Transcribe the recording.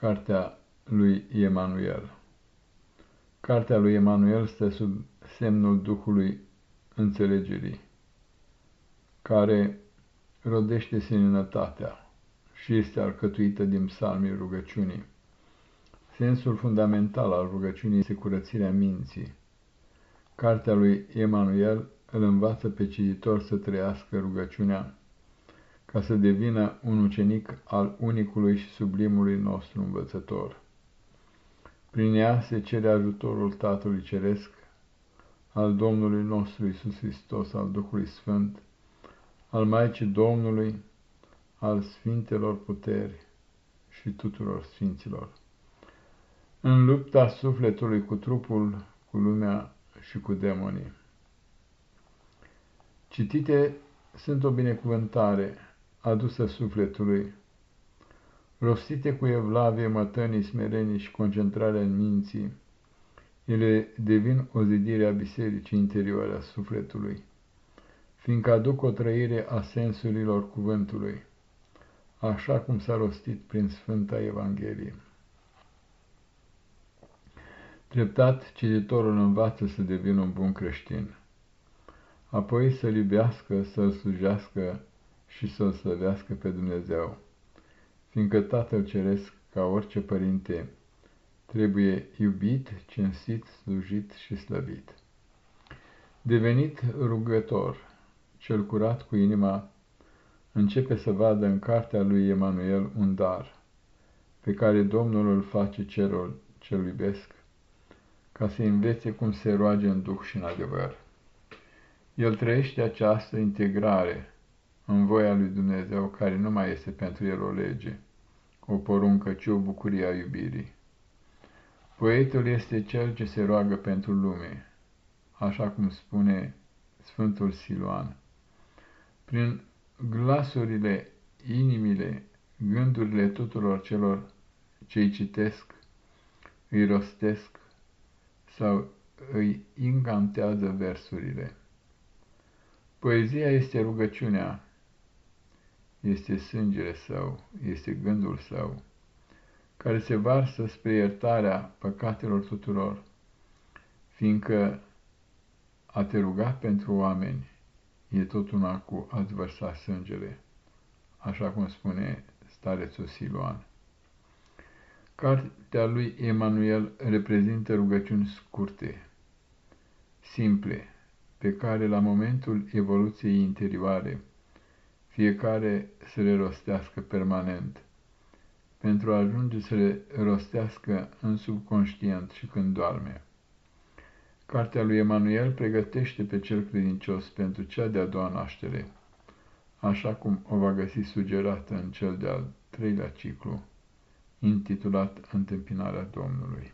Cartea lui Emanuel Cartea lui Emanuel stă sub semnul Duhului Înțelegerii, care rodește seninătatea și este alcătuită din psalmii rugăciunii. Sensul fundamental al rugăciunii este curățirea minții. Cartea lui Emanuel îl învață pe cititor să trăiască rugăciunea ca să devină un ucenic al unicului și sublimului nostru învățător. Prin ea se cere ajutorul Tatălui Ceresc, al Domnului nostru Isus Hristos, al Duhului Sfânt, al Maicii Domnului, al Sfintelor Puteri și tuturor Sfinților. În lupta sufletului cu trupul, cu lumea și cu demonii. Citite sunt o binecuvântare adusă sufletului, rostite cu evlavie, mătănii, smerenii și concentrarea în minții, ele devin o zidire a bisericii interioare a sufletului, fiindcă aduc o trăire a sensurilor cuvântului, așa cum s-a rostit prin Sfânta Evanghelie. Treptat, cititorul învață să devină un bun creștin, apoi să-L iubească, să-L slujească și să-L slăvească pe Dumnezeu, fiindcă Tatăl Ceresc, ca orice părinte, trebuie iubit, cinstit, slujit și slăvit. Devenit rugător, cel curat cu inima, începe să vadă în cartea lui Emanuel un dar, pe care Domnul îl face celor ce iubesc, ca să învețe cum se roage în duh și în adevăr. El trăiește această integrare în voia lui Dumnezeu, care nu mai este pentru el o lege, o poruncă, ci o bucurie a iubirii. Poetul este cel ce se roagă pentru lume, așa cum spune Sfântul Siluan. Prin glasurile, inimile, gândurile tuturor celor ce îi citesc, îi rostesc sau îi incantează versurile. Poezia este rugăciunea este sângele său, este gândul său, care se varsă spre iertarea păcatelor tuturor, fiindcă a te ruga pentru oameni e tot una cu a-ți vărsa sângele, așa cum spune starețul Siluan. Cartea lui Emanuel reprezintă rugăciuni scurte, simple, pe care la momentul evoluției interioare fiecare să le rostească permanent, pentru a ajunge să le rostească în subconștient și când doarme. Cartea lui Emanuel pregătește pe cel credincios pentru cea de-a doua naștere, așa cum o va găsi sugerată în cel de-al treilea ciclu, intitulat Întâmpinarea Domnului.